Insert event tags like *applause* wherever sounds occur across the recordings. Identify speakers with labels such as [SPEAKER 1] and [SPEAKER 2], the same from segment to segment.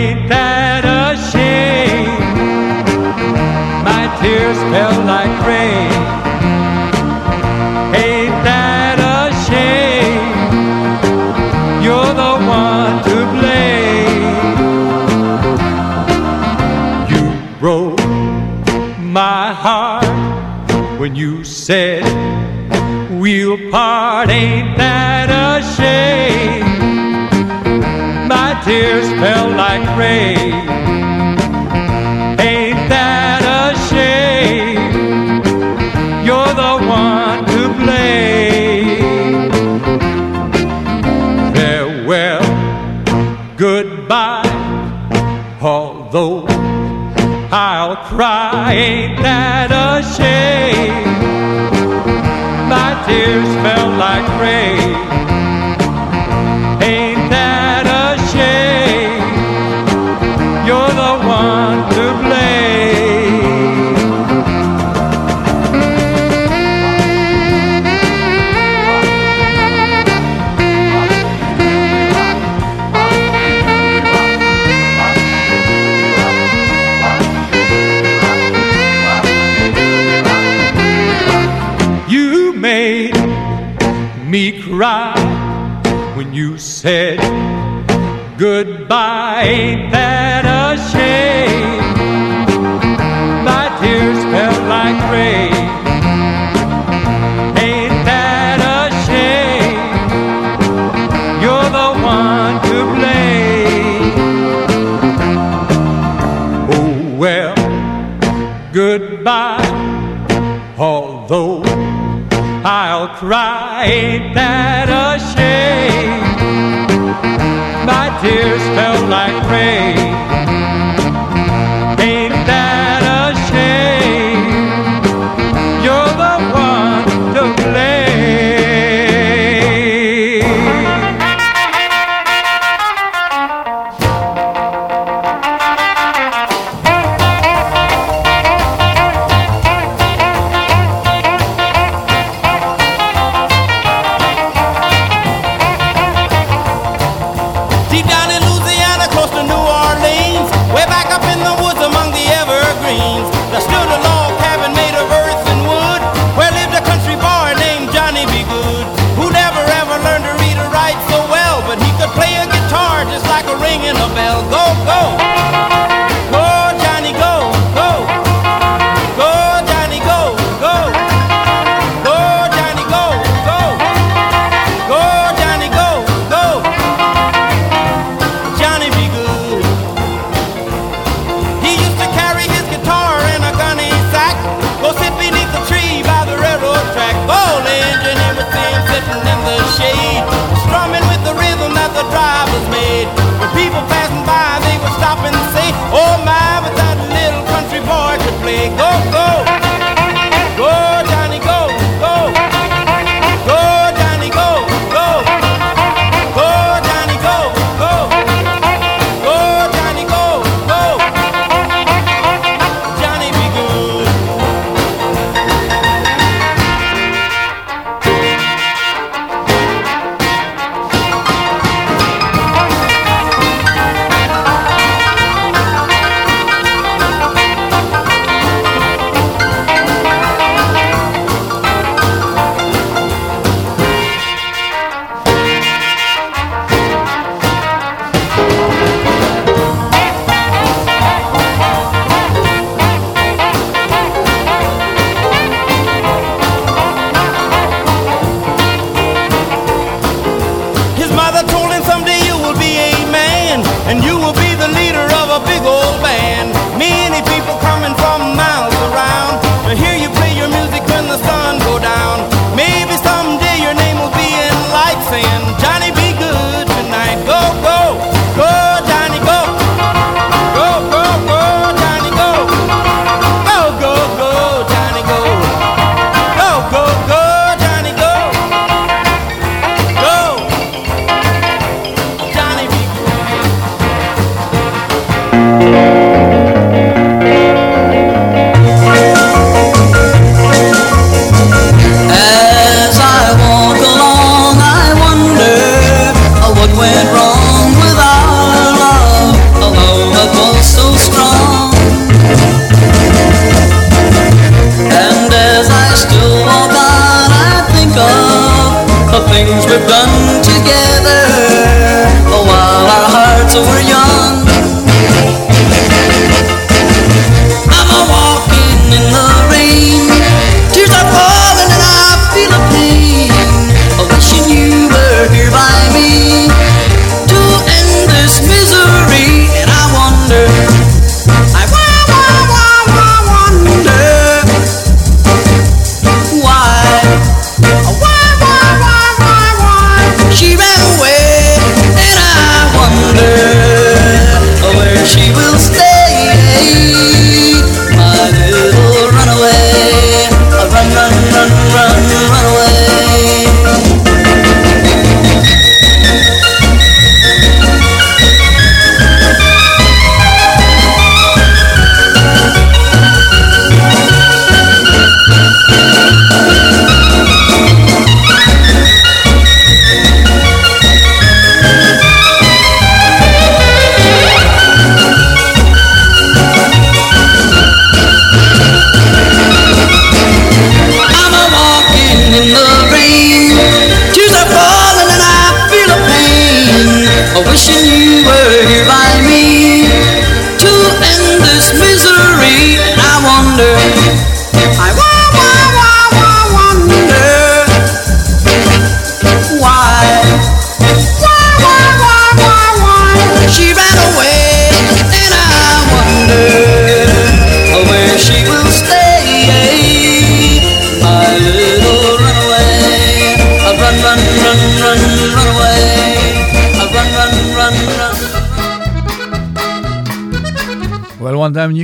[SPEAKER 1] ain't that a shame? My tears fell like rain. Ain't that a shame? You're the one to blame. You broke my heart when you said we'll part. Ain't tears fell like rain. Ain't that a shame? You're the one to blame. Farewell, goodbye. Although I'll cry, ain't that a shame? My tears fell like rain.
[SPEAKER 2] said goodbye. felt like rain.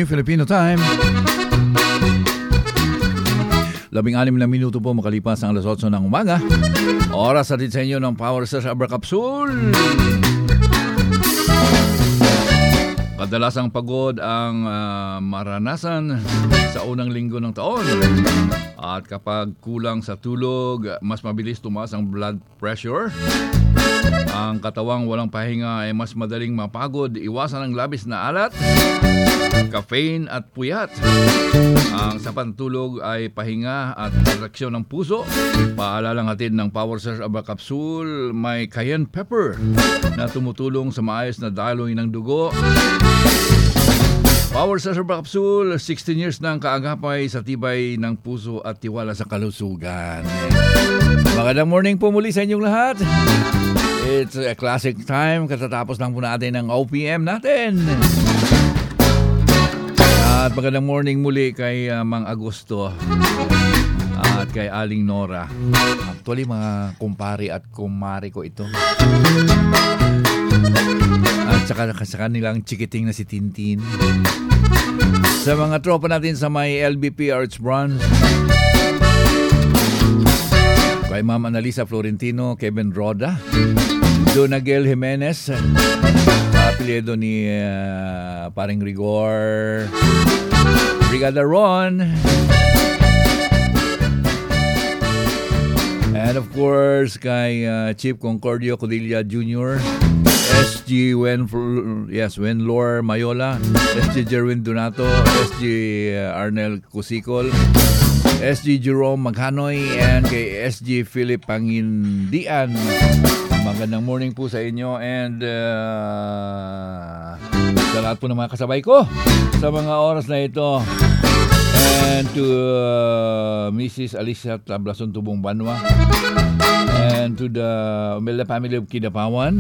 [SPEAKER 2] Filipino time. Labing anim na minuto po makalipas ang alas 8 ng umaga. Oras natin sa inyo ng Power Search Abra Capsule. Kadalasang pagod ang ah, maranasan sa unang linggo ng taon. At kapag kulang sa tulog, mas mabilis tumaas ang blood pressure. Ang katawang walang pahinga ay mas madaling mapagod, iwasan ang labis na alat, caffeine at puyat. Ang sapat na tulog ay pahinga at reaksyon ng puso. Paalalang hatid ng Power Surge Aba Capsule, may cayenne pepper na tumutulong sa maayos na daloy ng dugo. Power Surge Aba Capsule, 16 years ang kaagapay sa tibay ng puso at tiwala sa kalusugan. Magandang morning po muli sa inyong lahat. It's a classic time. Katatapos lang po natin ng OPM natin. At magandang morning muli kay uh, Mang Agosto at kay Aling Nora. Actually, mga kumpari at kumari ko ito. At saka sa kanilang chikiting na si Tintin. Sa mga tropa natin sa may LBP Arts Bronze. Kay Ma'am Analisa Florentino, Kevin Roda, Donagel Jimenez, apelyido ni uh, paring Rigor, Brigada Ron, and of course kay uh, Chief Concordio Codilla Jr., SG Wen, yes, Wenlor Mayola, SG Jerwin Donato, SG Arnel Cusikol, SG Jerome Maghanoy, and kay SG Philip Pangindian. Magandang morning po sa inyo and uh, sa lahat po ng mga kasabay ko sa mga oras na ito. And to uh, Mrs. Alicia Tablason Tubong Banwa and to the Umela family of Kidapawan.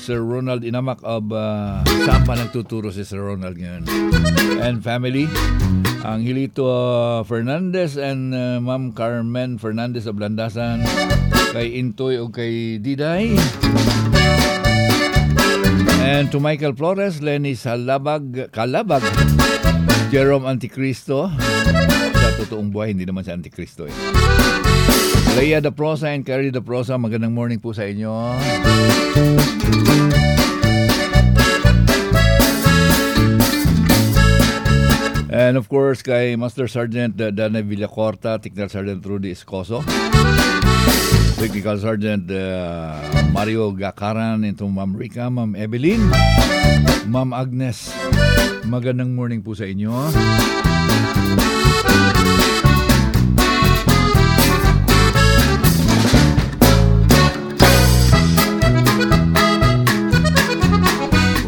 [SPEAKER 2] Sir Ronald Inamak of uh, saan pa nagtuturo si Sir Ronald ngayon? And family, ang Hilito Fernandez and uh, Ma'am Carmen Fernandez of Landasan, kay Intoy o kay Diday. And to Michael Flores, Lenny Salabag, Kalabag, Jerome Anticristo. Sa totoong buhay, hindi naman sa Anticristo eh. Leia de Prosa and Carrie de Prosa, magandang morning po sa inyo. And of course, kay Master Sergeant uh, Dana Villacorta, Technical Sergeant Rudy Escoso, Technical Sergeant uh, Mario Gakaran, ito Ma'am Rika, Ma'am Evelyn, Ma'am Agnes. Magandang morning po sa inyo.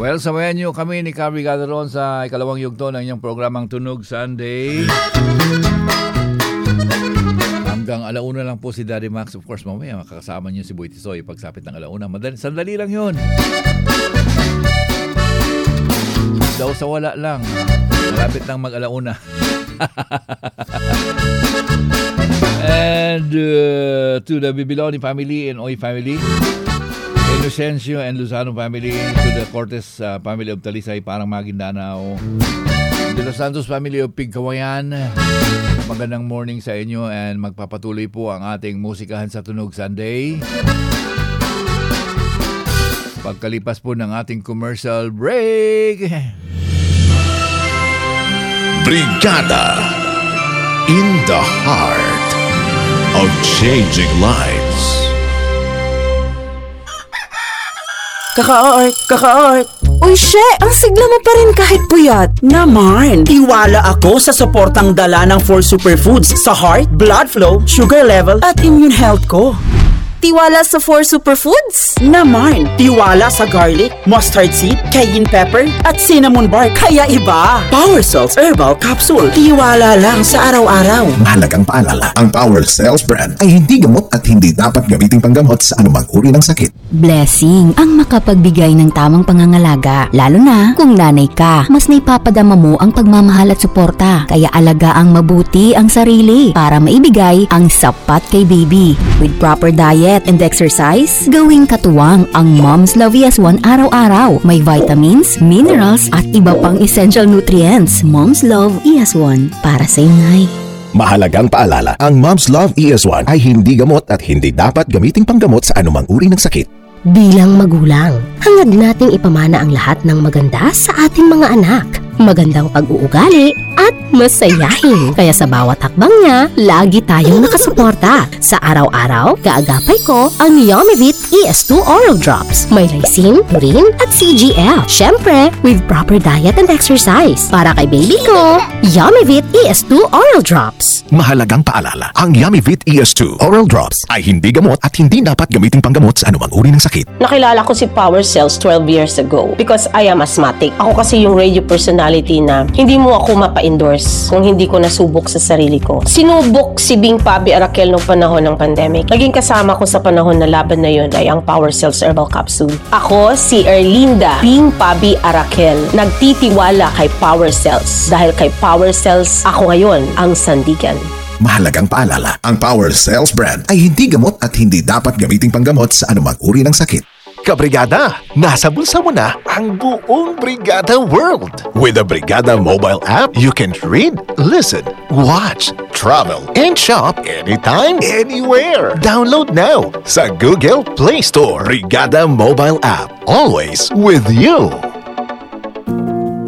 [SPEAKER 2] Well, samayan niyo kami ni Carrie Gadaron sa ikalawang yugto ng inyong programang Tunog Sunday. Hanggang alauna lang po si Daddy Max. Of course, mamaya makakasama niyo si Boy Tisoy pagsapit ng alauna. Madali, sandali lang yun. Daw sa wala lang. Malapit lang mag-alauna. *laughs* and uh, to the Bibiloni family and Oy family, Inocencio and Luzano family, to the Cortes uh, family of Talisay, parang Maguindanao, De Los Santos family of Pigkawayan, magandang morning sa inyo and magpapatuloy po ang ating musikahan sa Tunog Sunday. Pagkalipas po ng ating commercial break.
[SPEAKER 3] Brigada in the heart of changing lives.
[SPEAKER 4] Kaka-art, kaka-art.
[SPEAKER 5] Uy, she, ang sigla mo pa rin kahit puyat.
[SPEAKER 4] Naman, tiwala ako sa suportang dala ng 4 Superfoods sa heart, blood flow, sugar level, at immune health ko.
[SPEAKER 6] Tiwala sa four superfoods?
[SPEAKER 4] Naman, tiwala sa garlic, mustard seed, cayenne pepper, at cinnamon bark. Kaya iba. Power Cells Herbal Capsule. Tiwala lang sa araw-araw.
[SPEAKER 3] Mahalagang paalala, ang Power Cells brand ay hindi gamot at hindi dapat gamitin panggamot sa anumang uri ng sakit.
[SPEAKER 7] Blessing ang makapagbigay ng tamang pangangalaga, lalo na kung nanay ka. Mas naipapadama mo ang pagmamahal at suporta, kaya alagaang mabuti ang sarili para maibigay ang sapat kay baby. With proper diet and exercise, gawing katuwang ang Mom's Love ES1 araw-araw. May vitamins, minerals, at iba pang essential nutrients. Mom's Love ES1 para sa inay.
[SPEAKER 3] Mahalagang paalala, ang Mom's Love ES1 ay hindi gamot at hindi dapat gamitin panggamot sa anumang uri ng sakit.
[SPEAKER 8] Bilang magulang, hangad nating ipamana ang lahat ng maganda sa ating mga anak. Magandang pag-uugali at masayahin. Kaya sa bawat hakbang niya, lagi tayong nakasuporta. Sa araw-araw, kaagapay ko ang Yummy ES2 Oral Drops. May lysine, purin at CGL. Syempre, with proper diet and exercise. Para kay baby ko, Yummy ES2 Oral Drops.
[SPEAKER 3] Mahalagang paalala, ang Yummyvit ES2 Oral Drops ay hindi gamot at hindi dapat gamitin panggamot sa anumang uri ng sakit.
[SPEAKER 9] Nakilala ko si Power Cells 12 years ago because I am asthmatic. Ako kasi yung radio personality na hindi mo ako mapa-endorse kung hindi ko nasubok sa sarili ko. Sinubok si Bing Pabi Arakel noong panahon ng pandemic. Naging kasama ko sa panahon na laban na yun ay ang Power Cells Herbal Capsule. Ako si Erlinda Bing Pabi Arakel. Nagtitiwala kay Power Cells. Dahil kay Power Cells, ako ngayon ang sandigan.
[SPEAKER 3] Mahalagang paalala, ang Power Cells brand ay hindi gamot at hindi dapat gamitin panggamot sa anumang uri ng sakit. Kabrigada, nasa bulsa mo na ang buong Brigada World. With the Brigada mobile app, you can read, listen, watch, travel, and shop anytime, anywhere. Download now sa Google Play Store. Brigada mobile app, always with you.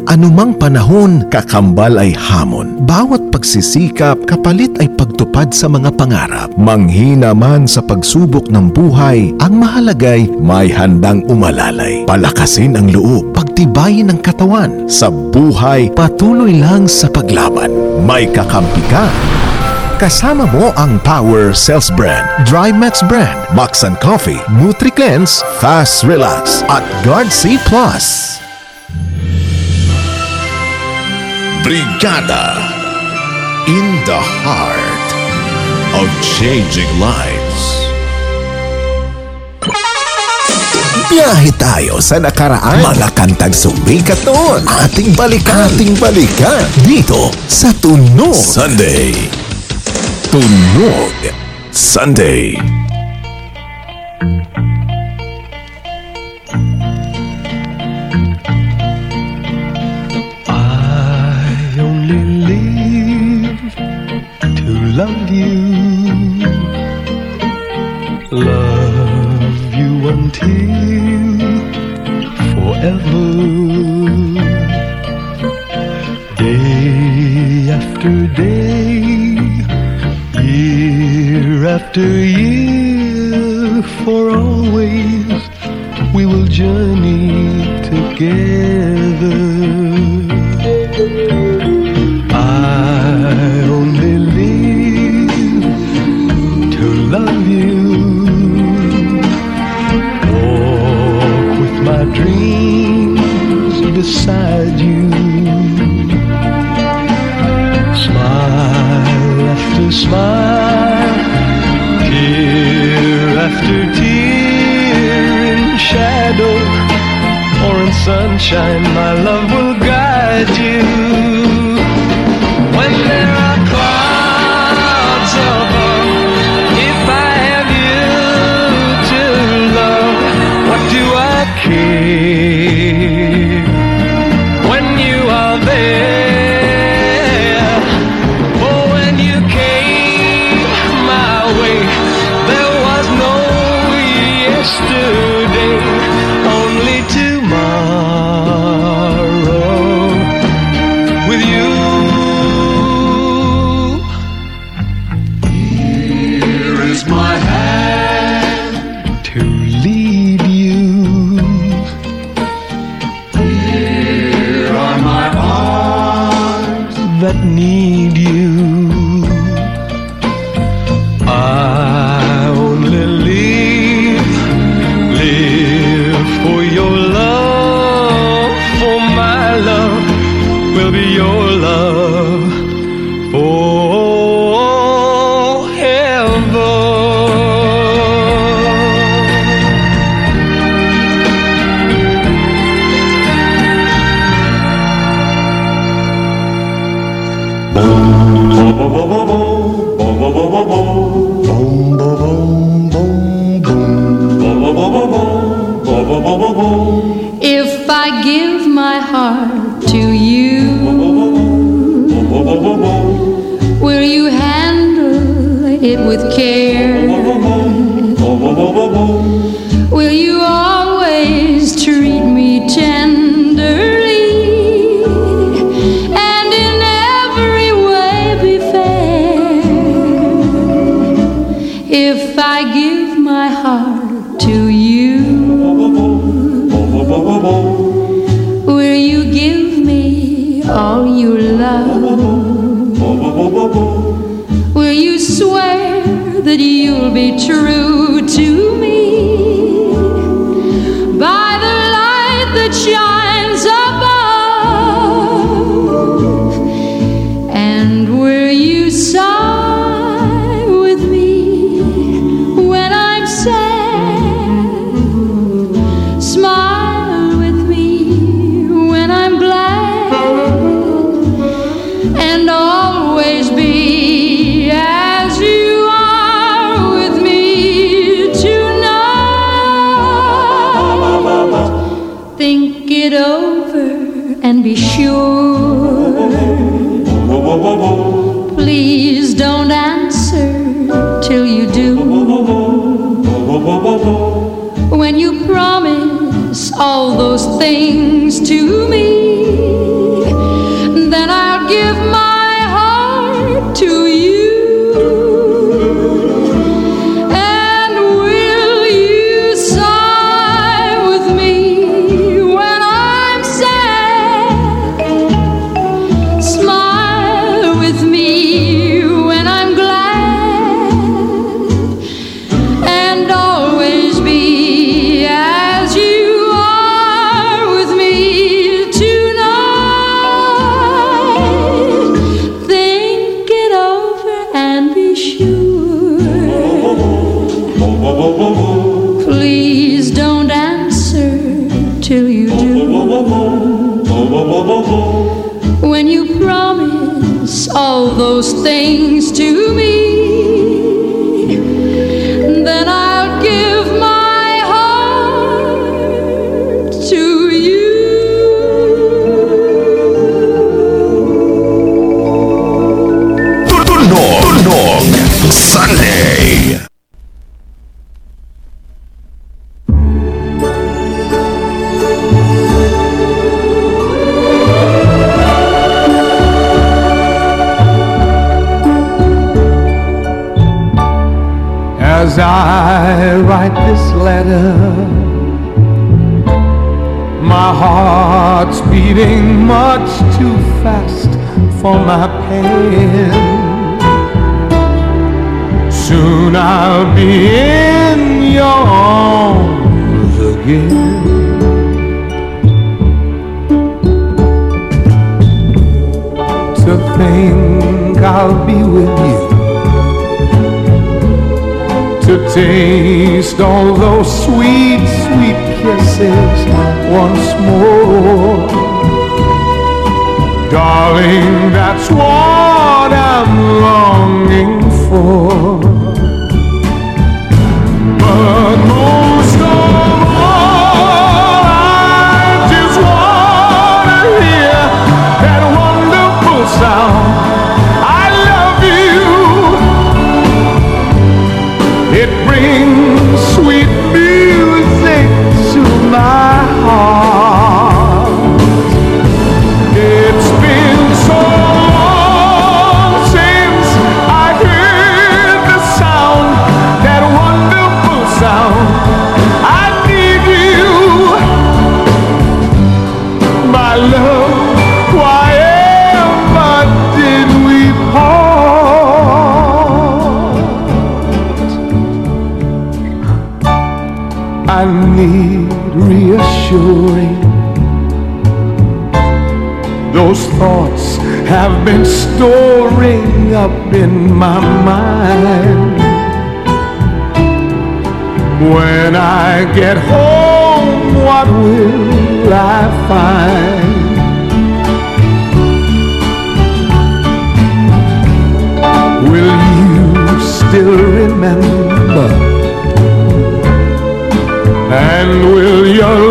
[SPEAKER 3] Anumang panahon, kakambal ay hamon. Bawat pagsisikap, kapalit ay pagtupad sa mga pangarap. Manghina man sa pagsubok ng buhay, ang mahalagay may handang umalalay. Palakasin ang loob, pagtibayin ang katawan. Sa buhay, patuloy lang sa paglaban. May kakampi ka. Kasama mo ang Power Cells Brand, Dry Max Brand, Max and Coffee, NutriCleanse, Fast Relax, at Guard C+. Plus. Brigada in the heart of changing lives. Biyahe tayo sa nakaraan. Mga kantang sumikat noon. Ating balikan. Ating balikan. Dito sa Tunog. Sunday. Tunog. Sunday.
[SPEAKER 10] Love you, love you until forever. Day after day, year after year, for always we will journey together. Beside you. Smile after smile, tear after tear in shadow or in sunshine, my love will that
[SPEAKER 11] you'll be true to Please don't answer till you do. When you promise all those things to As
[SPEAKER 12] I write this letter, my heart's beating much too fast for my pen. Soon I'll be in your arms again. To think I'll be with you to taste all those sweet, sweet kisses once more. Darling, that's what I'm longing for. But most of all, I just want to hear that wonderful sound. In my mind. When I get home, what will I find? Will you still remember? And will your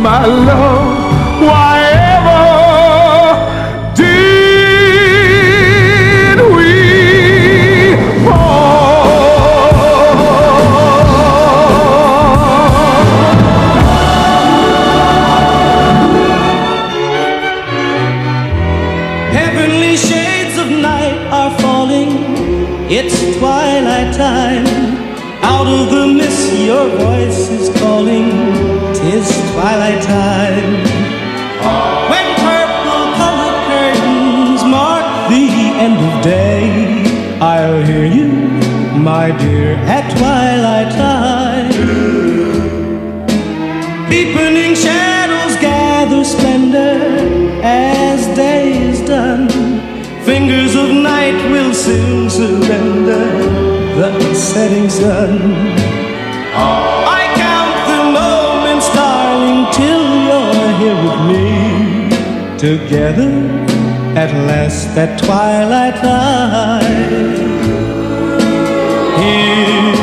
[SPEAKER 12] My love, why
[SPEAKER 13] the setting sun. I count the moments, darling, till you're here with me. Together at last at twilight time. Here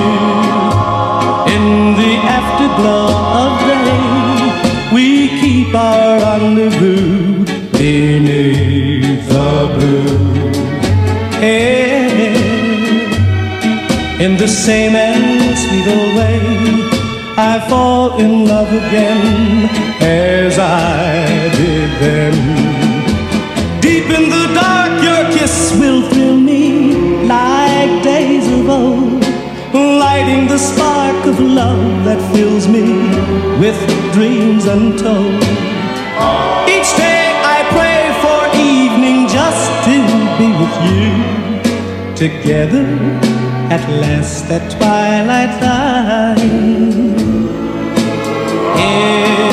[SPEAKER 13] in the afterglow of day, we keep our rendezvous beneath the blue. Hey, in the same and sweet old way, I fall in love again as I did then. Deep in the dark, your kiss will thrill me like days of old, lighting the spark of love that fills me with dreams untold. Each day I pray for evening just to be with you, together at last at twilight time. Here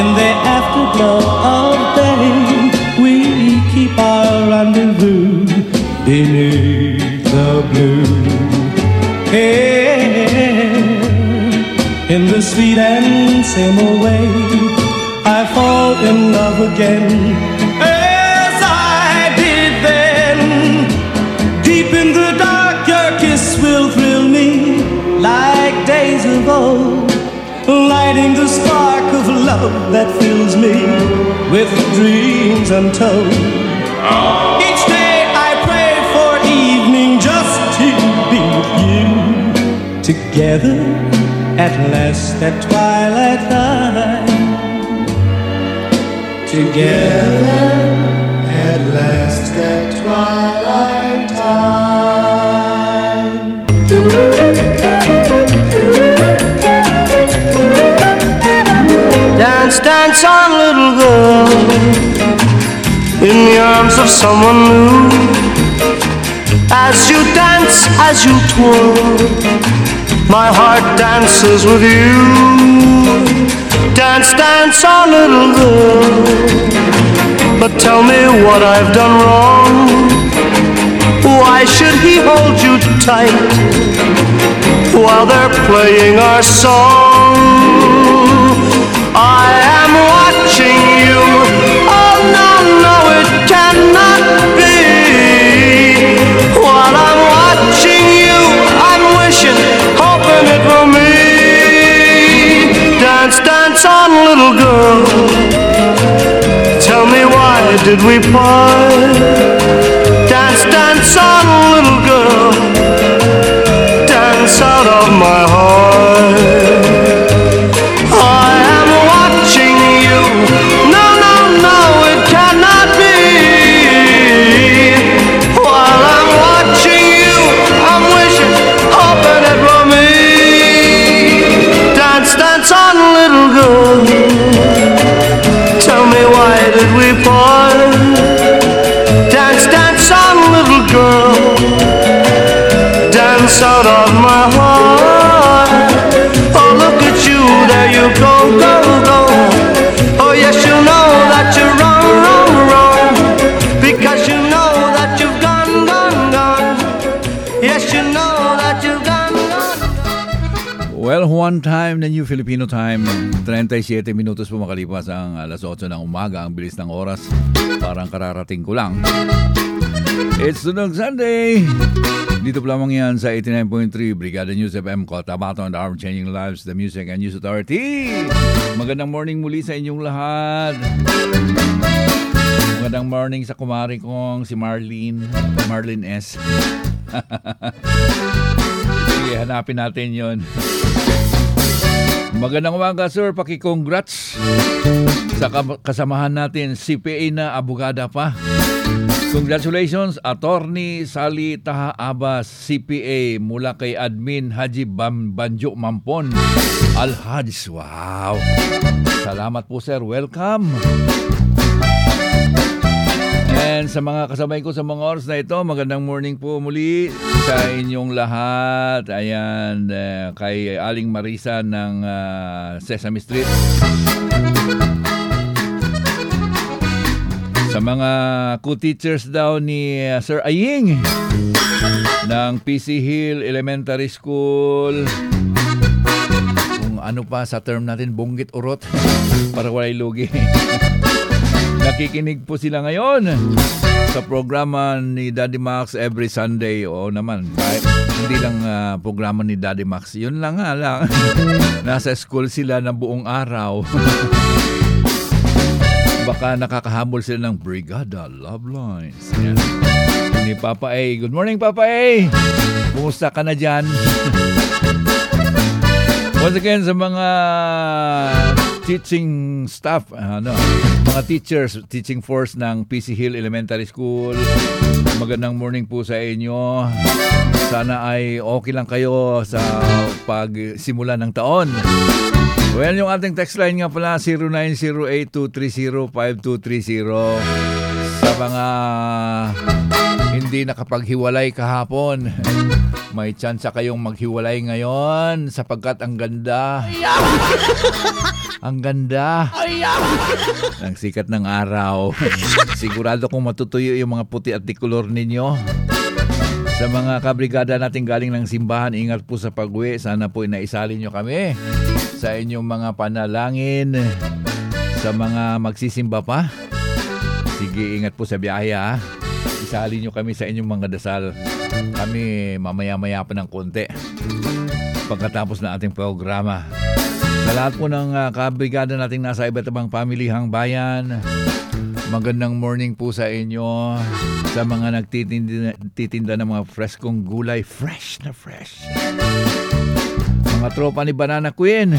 [SPEAKER 13] in the afterglow of day, we keep our rendezvous beneath the blue. Here in the sweet and same way, I fall in love again old, lighting the spark of love that fills me with dreams untold. Each day I pray for evening just to be with you, together at last at twilight time. Together at last at twilight time.
[SPEAKER 14] Dance, dance on, little girl, in the arms of someone new. As you dance, as you twirl, my heart dances with you. Dance, dance on, little girl, but tell me what I've done wrong. Why should he hold you tight while they're playing our song? I am watching you. Oh no, no, it cannot be. While I'm watching you, I'm wishing, hoping it me. Dance, dance on, little girl. Tell me why did we part? Dance, dance on, little girl. Dance out of my heart. Out of my
[SPEAKER 2] heart. One time na New Filipino time. 37 minutos po makalipas ang alas 8 ng umaga. Ang bilis ng oras. Parang kararating ko lang. It's Tunog Sunday! Dito po lamang yan sa 89.3 Brigada News FM Cotabato and Arm Changing Lives, the Music and News Authority. Magandang morning muli sa inyong lahat. Magandang morning sa kumari kong si Marlene, Marlene S. *laughs* Sige, hanapin natin yon. Magandang umaga, sir. Paki-congrats sa kasamahan natin, CPA na abogada pa. Congratulations, Attorney Sally Taha Abbas, CPA, mula kay Admin Haji Bam Banjo Mampon. Al-Hajj, wow! Salamat po, sir. Welcome! And sa mga kasabay ko sa mga oras na ito, magandang morning po muli sa inyong lahat. Ayan, eh, kay Aling Marisa ng ah, Sesame Street. Sa mga co-teachers daw ni ah, Sir Aying ng PC Hill Elementary School. Ano pa sa term natin, bonggit urot para walay lugi. *laughs* Nakikinig po sila ngayon sa programa ni Daddy Max every Sunday. Oo naman, kahit hindi lang ah, programa ni Daddy Max. Yun lang nga lang. *laughs* Nasa school sila ng buong araw. *laughs* Baka nakakahabol sila ng Brigada Love Lines. Yan. Ni Papa A. Good morning, Papa A. Kumusta ka na dyan? *laughs* Once again, sa mga teaching staff, ano, mga teachers, teaching force ng PC Hill Elementary School, magandang morning po sa inyo. Sana ay okay lang kayo sa pagsimula ng taon. Well, yung ating text line nga pala, 0908-230-5230. Sa mga hindi nakapaghiwalay kahapon, may tsansa kayong maghiwalay ngayon sapagkat ang ganda. *laughs* Ang ganda. *laughs* Ang sikat ng araw. *laughs* Sigurado kong matutuyo yung mga puti at dikulor ninyo. Sa mga kabrigada natin galing ng simbahan, ingat po sa pag-uwi. Sana po inaisali nyo kami sa inyong mga panalangin. Sa mga magsisimba pa, sige ingat po sa biyahe ha. Isali nyo kami sa inyong mga dasal. Kami mamaya-maya pa ng konti pagkatapos ng ating programa. Sa lahat po ng uh, kabrigada nating nasa iba't ibang pamilihang bayan, magandang morning po sa inyo. Sa mga nagtitinda titinda ng mga freskong gulay, fresh na fresh. Mga tropa ni Banana Queen.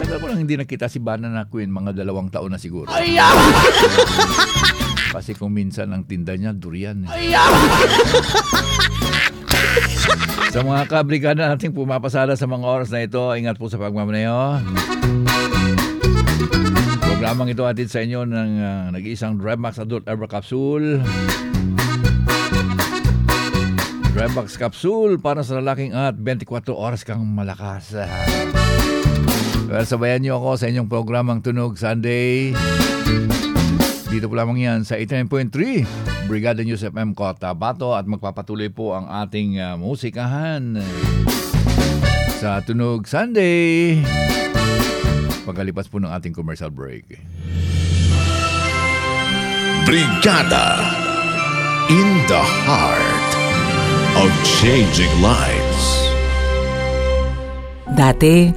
[SPEAKER 2] Tagal mo lang hindi nakita si Banana Queen, mga dalawang taon na siguro. *laughs* Kasi kung minsan ang tinda niya, durian. eh. *laughs* Sa mga kabrigada nating pumapasada sa mga oras na ito, ingat po sa pagmamaneho. Programang ito atid sa inyo ng ah, nag-iisang Dremax Adult Herbal Capsule. Dremax Capsule para sa lalaking at 24 oras kang malakas. Well, sabayan niyo ako sa inyong programang Tunog Sunday. Dito po lamang yan sa 89.3 Brigada News FM Cotabato at magpapatuloy po ang ating ah, musikahan sa Tunog Sunday. Pagkalipas po ng ating commercial break.
[SPEAKER 3] Brigada in the heart of changing lives.
[SPEAKER 15] Dati,